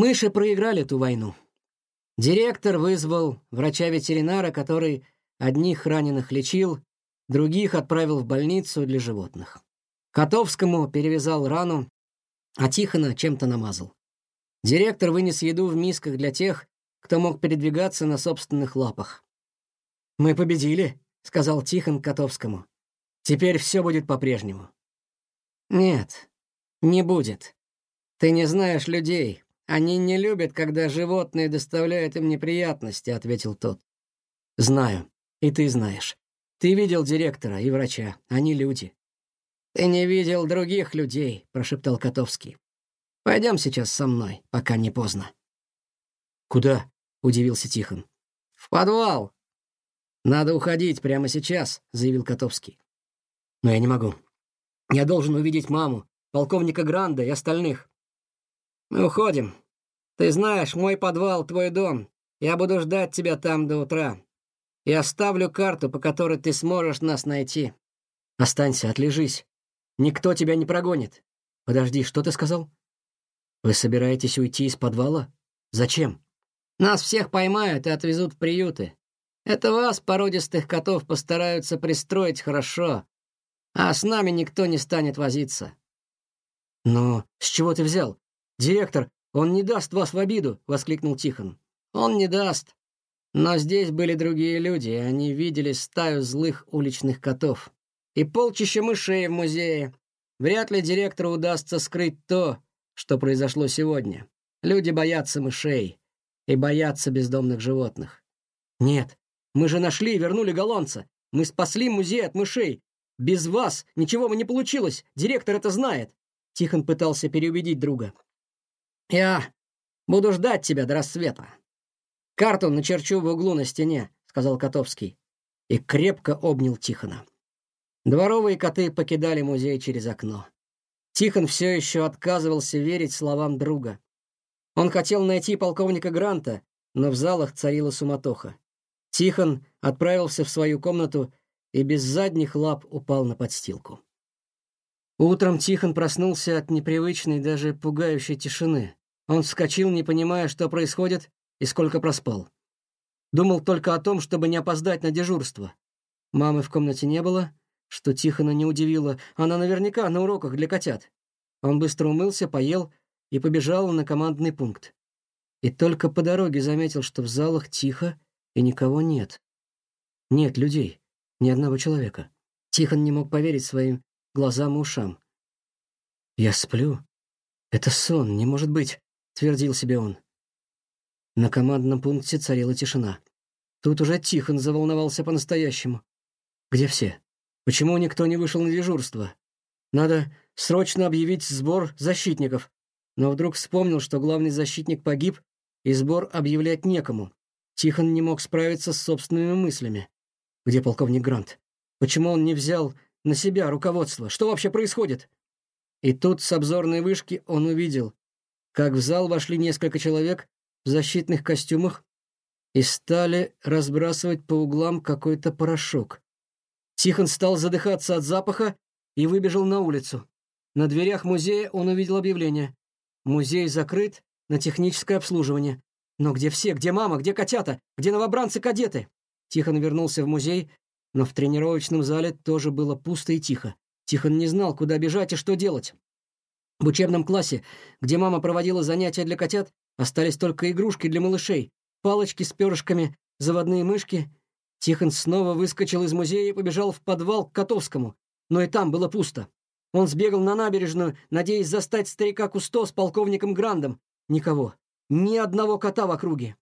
Мыши проиграли ту войну. Директор вызвал врача-ветеринара, который одних раненых лечил, других отправил в больницу для животных. Котовскому перевязал рану, а Тихона чем-то намазал. Директор вынес еду в мисках для тех, кто мог передвигаться на собственных лапах. «Мы победили», — сказал Тихон Котовскому. «Теперь все будет по-прежнему». «Нет, не будет. Ты не знаешь людей, «Они не любят, когда животные доставляют им неприятности», — ответил тот. «Знаю. И ты знаешь. Ты видел директора и врача. Они люди». «Ты не видел других людей», — прошептал Котовский. «Пойдем сейчас со мной, пока не поздно». «Куда?» — удивился Тихон. «В подвал». «Надо уходить прямо сейчас», — заявил Котовский. «Но я не могу. Я должен увидеть маму, полковника Гранда и остальных. Мы уходим. Ты знаешь, мой подвал — твой дом. Я буду ждать тебя там до утра. И оставлю карту, по которой ты сможешь нас найти. Останься, отлежись. Никто тебя не прогонит. Подожди, что ты сказал? Вы собираетесь уйти из подвала? Зачем? Нас всех поймают и отвезут в приюты. Это вас, породистых котов, постараются пристроить хорошо, а с нами никто не станет возиться. Но с чего ты взял? «Директор, он не даст вас в обиду!» — воскликнул Тихон. «Он не даст. Но здесь были другие люди, и они видели стаю злых уличных котов. И полчища мышей в музее. Вряд ли директору удастся скрыть то, что произошло сегодня. Люди боятся мышей и боятся бездомных животных. Нет, мы же нашли и вернули голландца. Мы спасли музей от мышей. Без вас ничего бы не получилось. Директор это знает. Тихон пытался переубедить друга. «Я буду ждать тебя до рассвета. Карту начерчу в углу на стене», — сказал Котовский. И крепко обнял Тихона. Дворовые коты покидали музей через окно. Тихон все еще отказывался верить словам друга. Он хотел найти полковника Гранта, но в залах царила суматоха. Тихон отправился в свою комнату и без задних лап упал на подстилку. Утром Тихон проснулся от непривычной, даже пугающей тишины. Он вскочил, не понимая, что происходит и сколько проспал. Думал только о том, чтобы не опоздать на дежурство. Мамы в комнате не было, что Тихона не удивило. Она наверняка на уроках для котят. Он быстро умылся, поел и побежал на командный пункт. И только по дороге заметил, что в залах тихо и никого нет. Нет людей, ни одного человека. Тихон не мог поверить своим глазам и ушам. «Я сплю? Это сон, не может быть твердил себе он. На командном пункте царила тишина. Тут уже Тихон заволновался по-настоящему. Где все? Почему никто не вышел на дежурство? Надо срочно объявить сбор защитников. Но вдруг вспомнил, что главный защитник погиб, и сбор объявлять некому. Тихон не мог справиться с собственными мыслями. Где полковник Грант? Почему он не взял на себя руководство? Что вообще происходит? И тут с обзорной вышки он увидел, как в зал вошли несколько человек в защитных костюмах и стали разбрасывать по углам какой-то порошок. Тихон стал задыхаться от запаха и выбежал на улицу. На дверях музея он увидел объявление. Музей закрыт на техническое обслуживание. Но где все? Где мама? Где котята? Где новобранцы-кадеты? Тихон вернулся в музей, но в тренировочном зале тоже было пусто и тихо. Тихон не знал, куда бежать и что делать. В учебном классе, где мама проводила занятия для котят, остались только игрушки для малышей, палочки с перышками, заводные мышки. Тихон снова выскочил из музея и побежал в подвал к Котовскому, но и там было пусто. Он сбегал на набережную, надеясь застать старика Кусто с полковником Грандом. Никого. Ни одного кота в округе.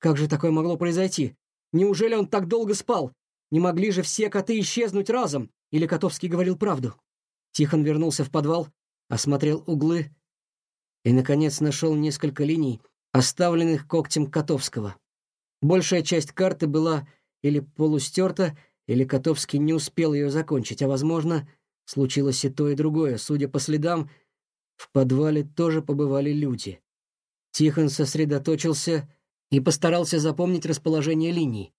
Как же такое могло произойти? Неужели он так долго спал? Не могли же все коты исчезнуть разом? Или Котовский говорил правду? Тихон вернулся в подвал, осмотрел углы и, наконец, нашел несколько линий, оставленных когтем Котовского. Большая часть карты была или полустерта, или Котовский не успел ее закончить, а, возможно, случилось и то, и другое. Судя по следам, в подвале тоже побывали люди. Тихон сосредоточился и постарался запомнить расположение линий.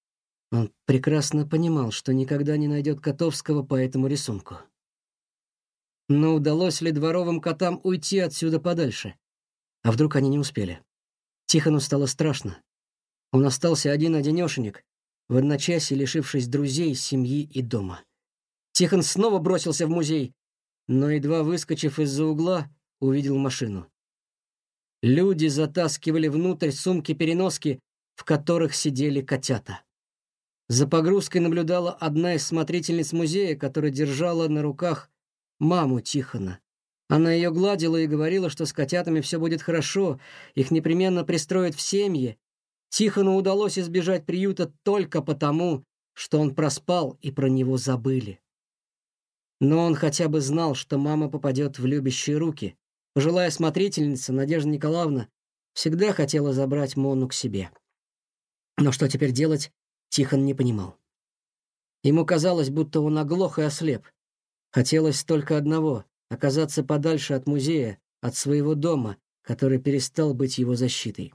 Он прекрасно понимал, что никогда не найдет Котовского по этому рисунку. Но удалось ли дворовым котам уйти отсюда подальше? А вдруг они не успели? Тихону стало страшно. Он остался один-одинешенек, в одночасье лишившись друзей, семьи и дома. Тихон снова бросился в музей, но, едва выскочив из-за угла, увидел машину. Люди затаскивали внутрь сумки-переноски, в которых сидели котята. За погрузкой наблюдала одна из смотрительниц музея, которая держала на руках маму Тихона. Она ее гладила и говорила, что с котятами все будет хорошо, их непременно пристроят в семьи. Тихону удалось избежать приюта только потому, что он проспал и про него забыли. Но он хотя бы знал, что мама попадет в любящие руки. Пожилая смотрительница Надежда Николаевна всегда хотела забрать Мону к себе. Но что теперь делать, Тихон не понимал. Ему казалось, будто он оглох и ослеп. Хотелось только одного — оказаться подальше от музея, от своего дома, который перестал быть его защитой.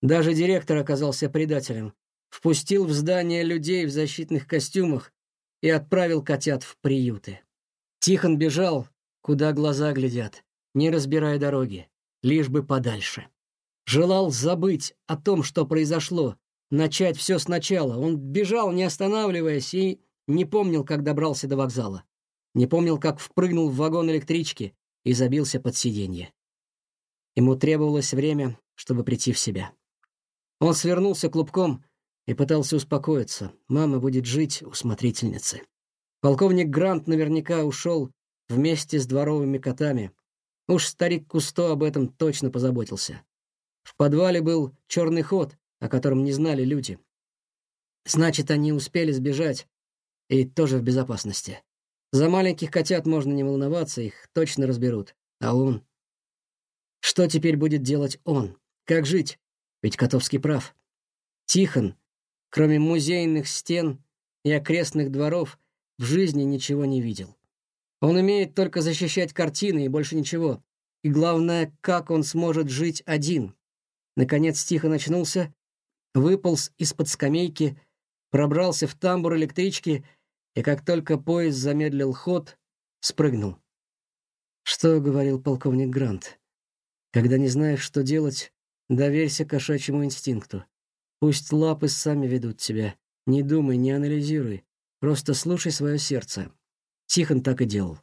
Даже директор оказался предателем. Впустил в здание людей в защитных костюмах и отправил котят в приюты. Тихон бежал, куда глаза глядят, не разбирая дороги, лишь бы подальше. Желал забыть о том, что произошло, начать все сначала. Он бежал, не останавливаясь, и не помнил, как добрался до вокзала. Не помнил, как впрыгнул в вагон электрички и забился под сиденье. Ему требовалось время, чтобы прийти в себя. Он свернулся клубком и пытался успокоиться. Мама будет жить у смотрительницы. Полковник Грант наверняка ушел вместе с дворовыми котами. Уж старик Кусто об этом точно позаботился. В подвале был черный ход, о котором не знали люди. Значит, они успели сбежать и тоже в безопасности. За маленьких котят можно не волноваться, их точно разберут. А он? Что теперь будет делать он? Как жить? Ведь Котовский прав. Тихон, кроме музейных стен и окрестных дворов, в жизни ничего не видел. Он умеет только защищать картины и больше ничего. И главное, как он сможет жить один. Наконец Тихон очнулся выполз из-под скамейки, пробрался в тамбур электрички и, как только поезд замедлил ход, спрыгнул. Что говорил полковник Грант? Когда не знаешь, что делать, доверься кошачьему инстинкту. Пусть лапы сами ведут тебя. Не думай, не анализируй. Просто слушай свое сердце. Тихон так и делал.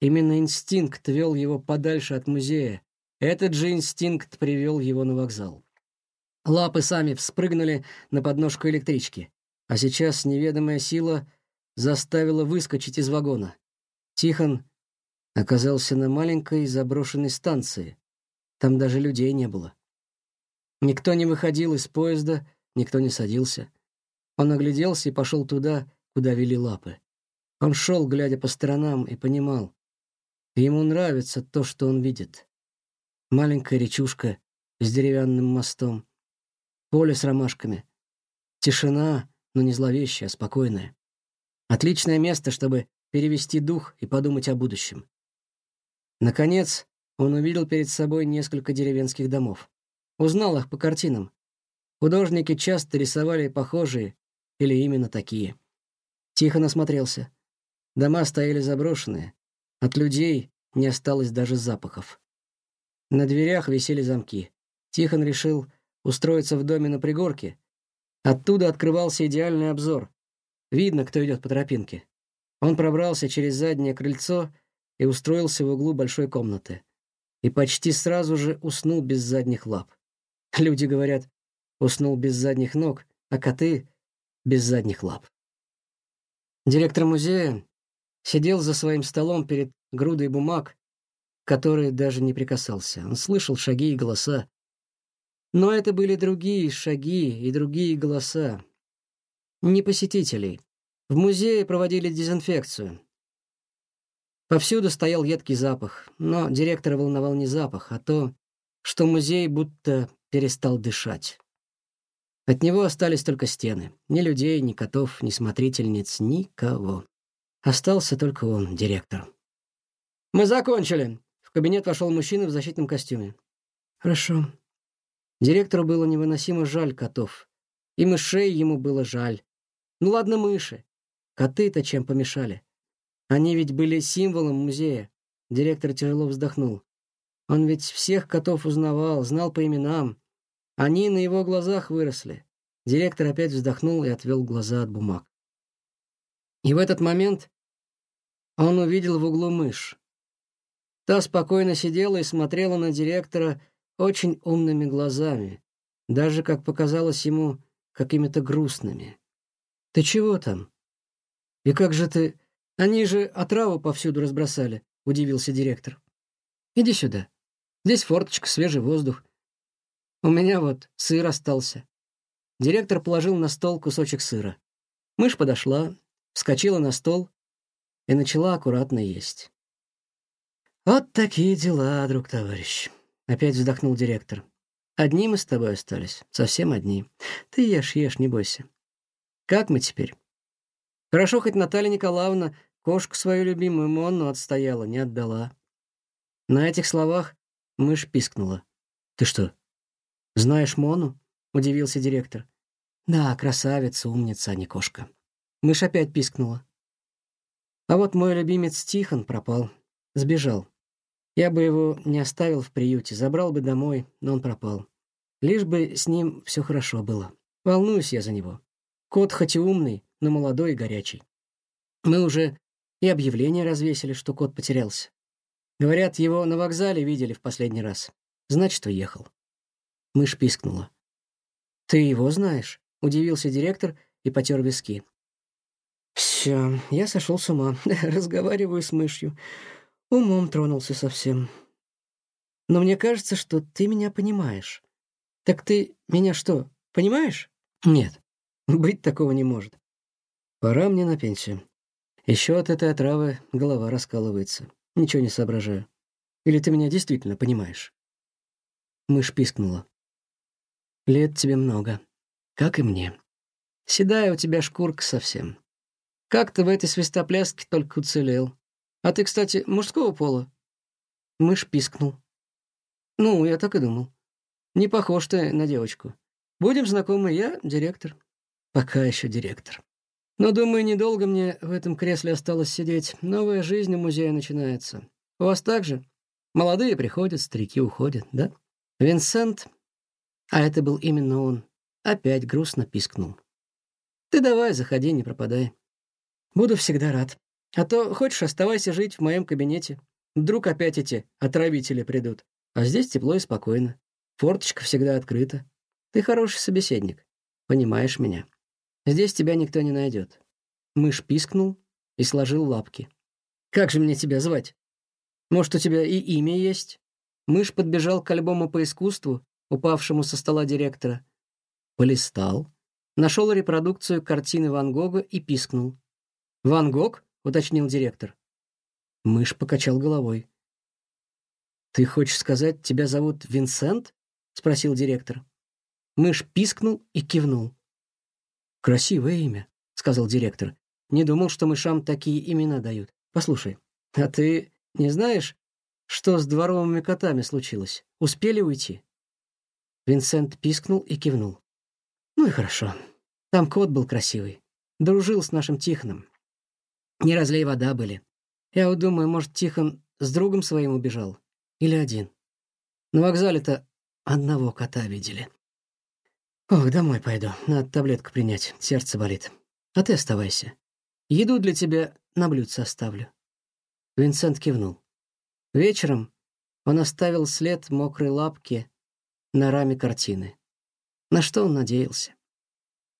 Именно инстинкт вел его подальше от музея. Этот же инстинкт привел его на вокзал. Лапы сами вспрыгнули на подножку электрички, а сейчас неведомая сила заставила выскочить из вагона. Тихон оказался на маленькой заброшенной станции. Там даже людей не было. Никто не выходил из поезда, никто не садился. Он огляделся и пошел туда, куда вели лапы. Он шел, глядя по сторонам, и понимал, ему нравится то, что он видит. Маленькая речушка с деревянным мостом, поле с ромашками. Тишина, но не зловещая, а спокойная. Отличное место, чтобы перевести дух и подумать о будущем. Наконец, он увидел перед собой несколько деревенских домов. Узнал их по картинам. Художники часто рисовали похожие или именно такие. Тихо насмотрелся. Дома стояли заброшенные. От людей не осталось даже запахов. На дверях висели замки. Тихон решил устроиться в доме на пригорке. Оттуда открывался идеальный обзор. Видно, кто идет по тропинке. Он пробрался через заднее крыльцо и устроился в углу большой комнаты. И почти сразу же уснул без задних лап. Люди говорят, уснул без задних ног, а коты — без задних лап. Директор музея сидел за своим столом перед грудой бумаг, которые даже не прикасался. Он слышал шаги и голоса, но это были другие шаги и другие голоса. Не посетителей. В музее проводили дезинфекцию. Повсюду стоял едкий запах, но директора волновал не запах, а то, что музей будто перестал дышать. От него остались только стены. Ни людей, ни котов, ни смотрительниц, никого. Остался только он, директор. «Мы закончили!» В кабинет вошел мужчина в защитном костюме. «Хорошо», Директору было невыносимо жаль котов. И мышей ему было жаль. Ну ладно, мыши. Коты-то чем помешали? Они ведь были символом музея. Директор тяжело вздохнул. Он ведь всех котов узнавал, знал по именам. Они на его глазах выросли. Директор опять вздохнул и отвел глаза от бумаг. И в этот момент он увидел в углу мышь. Та спокойно сидела и смотрела на директора очень умными глазами, даже, как показалось ему, какими-то грустными. «Ты чего там? И как же ты...» Они же отраву повсюду разбросали, удивился директор. Иди сюда. Здесь форточка, свежий воздух. У меня вот сыр остался. Директор положил на стол кусочек сыра. Мышь подошла, вскочила на стол и начала аккуратно есть. «Вот такие дела, друг товарищ», — опять вздохнул директор. «Одни мы с тобой остались, совсем одни. Ты ешь, ешь, не бойся. Как мы теперь?» Хорошо, хоть Наталья Николаевна Кошку свою любимую Монну отстояла, не отдала. На этих словах мышь пискнула. «Ты что, знаешь Мону?» — удивился директор. «Да, красавица, умница, а не кошка». Мышь опять пискнула. А вот мой любимец Тихон пропал, сбежал. Я бы его не оставил в приюте, забрал бы домой, но он пропал. Лишь бы с ним все хорошо было. Волнуюсь я за него. Кот хоть и умный, но молодой и горячий. Мы уже и объявление развесили, что кот потерялся. Говорят, его на вокзале видели в последний раз. Значит, уехал. Мышь пискнула. «Ты его знаешь?» — удивился директор и потер виски. «Все, я сошел с ума. Разговариваю с мышью. Умом тронулся совсем. Но мне кажется, что ты меня понимаешь. Так ты меня что, понимаешь? Нет, быть такого не может. Пора мне на пенсию. Еще от этой отравы голова раскалывается. Ничего не соображаю. Или ты меня действительно понимаешь?» Мышь пискнула. «Лет тебе много. Как и мне. Седая у тебя шкурка совсем. Как ты в этой свистопляске только уцелел. А ты, кстати, мужского пола?» Мышь пискнул. «Ну, я так и думал. Не похож ты на девочку. Будем знакомы, я директор. Пока еще директор. Но, думаю, недолго мне в этом кресле осталось сидеть. Новая жизнь у музея начинается. У вас так же? Молодые приходят, старики уходят, да? Винсент, а это был именно он, опять грустно пискнул. Ты давай, заходи, не пропадай. Буду всегда рад. А то хочешь, оставайся жить в моем кабинете. Вдруг опять эти отравители придут. А здесь тепло и спокойно. Форточка всегда открыта. Ты хороший собеседник. Понимаешь меня. Здесь тебя никто не найдет. Мышь пискнул и сложил лапки. «Как же мне тебя звать? Может, у тебя и имя есть?» Мышь подбежал к альбому по искусству, упавшему со стола директора. Полистал, нашел репродукцию картины Ван Гога и пискнул. «Ван Гог?» — уточнил директор. Мышь покачал головой. «Ты хочешь сказать, тебя зовут Винсент?» — спросил директор. Мышь пискнул и кивнул. «Красивое имя», — сказал директор. «Не думал, что мышам такие имена дают. Послушай, а ты не знаешь, что с дворовыми котами случилось? Успели уйти?» Винсент пискнул и кивнул. «Ну и хорошо. Там кот был красивый. Дружил с нашим Тихоном. Не разлей вода были. Я вот думаю, может, Тихон с другом своим убежал? Или один? На вокзале-то одного кота видели». «Ох, домой пойду. Надо таблетку принять. Сердце болит. А ты оставайся. Еду для тебя на блюдце оставлю». Винсент кивнул. Вечером он оставил след мокрой лапки на раме картины. На что он надеялся?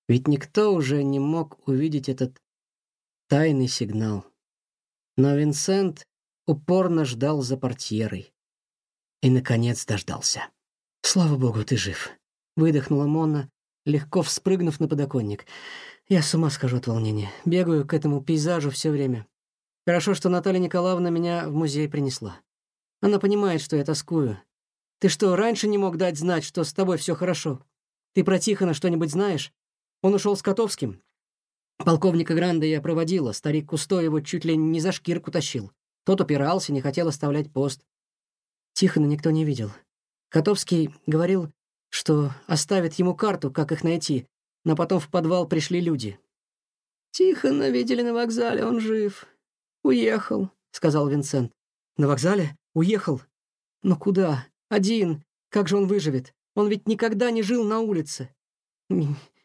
Ведь никто уже не мог увидеть этот тайный сигнал. Но Винсент упорно ждал за портьерой. И, наконец, дождался. «Слава богу, ты жив», Выдохнула Монна, легко вспрыгнув на подоконник. Я с ума схожу от волнения. Бегаю к этому пейзажу все время. Хорошо, что Наталья Николаевна меня в музей принесла. Она понимает, что я тоскую. Ты что, раньше не мог дать знать, что с тобой все хорошо? Ты про Тихона что-нибудь знаешь? Он ушел с Котовским. Полковника Гранда я проводила, старик Кусто его чуть ли не за шкирку тащил. Тот упирался, не хотел оставлять пост. Тихона никто не видел. Котовский говорил, что оставит ему карту, как их найти, но потом в подвал пришли люди. «Тихона видели на вокзале, он жив. Уехал», — сказал Винсент. «На вокзале? Уехал? Но куда? Один. Как же он выживет? Он ведь никогда не жил на улице.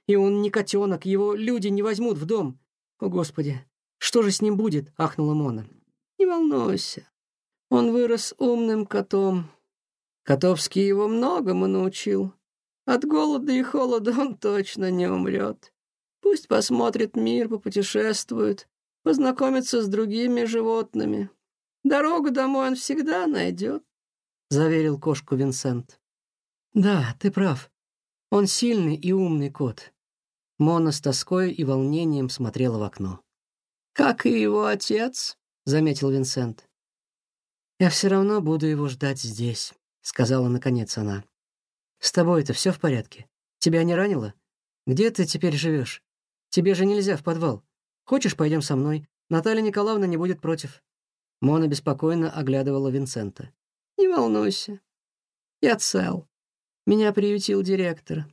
И он не котенок, его люди не возьмут в дом. О, Господи, что же с ним будет?» — ахнула Мона. «Не волнуйся. Он вырос умным котом. Котовский его многому научил. От голода и холода он точно не умрет. Пусть посмотрит мир, попутешествует, познакомится с другими животными. Дорогу домой он всегда найдет», — заверил кошку Винсент. «Да, ты прав. Он сильный и умный кот». Мона с тоской и волнением смотрела в окно. «Как и его отец», — заметил Винсент. «Я все равно буду его ждать здесь», — сказала наконец она. «С тобой-то все в порядке? Тебя не ранило? Где ты теперь живешь? Тебе же нельзя в подвал. Хочешь, пойдем со мной? Наталья Николаевна не будет против». Мона беспокойно оглядывала Винсента. «Не волнуйся. Я цел. Меня приютил директор.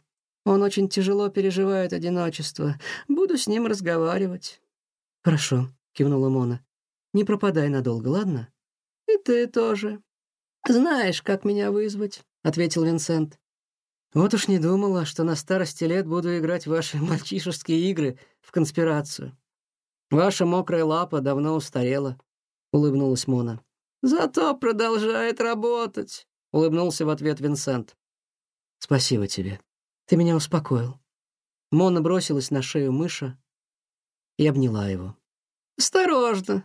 Он очень тяжело переживает одиночество. Буду с ним разговаривать». «Хорошо», — кивнула Мона. «Не пропадай надолго, ладно?» «И ты тоже. Знаешь, как меня вызвать», — ответил Винсент. «Вот уж не думала, что на старости лет буду играть в ваши мальчишеские игры в конспирацию. Ваша мокрая лапа давно устарела», — улыбнулась Мона. «Зато продолжает работать», — улыбнулся в ответ Винсент. «Спасибо тебе. Ты меня успокоил». Мона бросилась на шею мыша и обняла его. «Осторожно,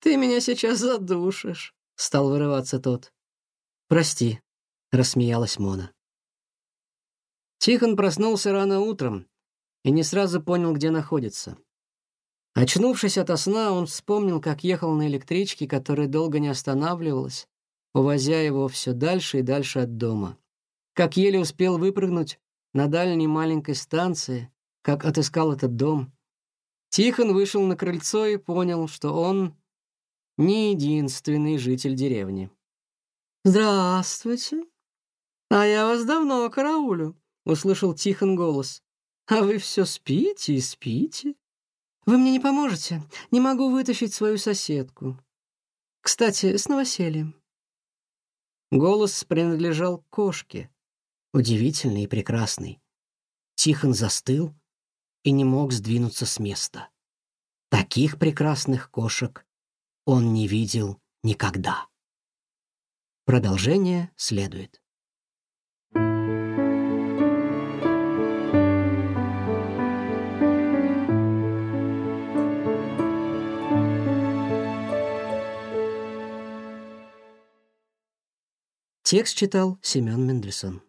ты меня сейчас задушишь», — стал вырываться тот. «Прости», — рассмеялась Мона. Тихон проснулся рано утром и не сразу понял, где находится. Очнувшись ото сна, он вспомнил, как ехал на электричке, которая долго не останавливалась, увозя его все дальше и дальше от дома. Как еле успел выпрыгнуть на дальней маленькой станции, как отыскал этот дом. Тихон вышел на крыльцо и понял, что он не единственный житель деревни. «Здравствуйте. А я вас давно караулю», — услышал Тихон голос. «А вы все спите и спите. Вы мне не поможете? Не могу вытащить свою соседку. Кстати, с новосельем». Голос принадлежал кошке, удивительный и прекрасный. Тихон застыл и не мог сдвинуться с места. Таких прекрасных кошек он не видел никогда. Продолжение следует. Текст читал Семен Мендельсон.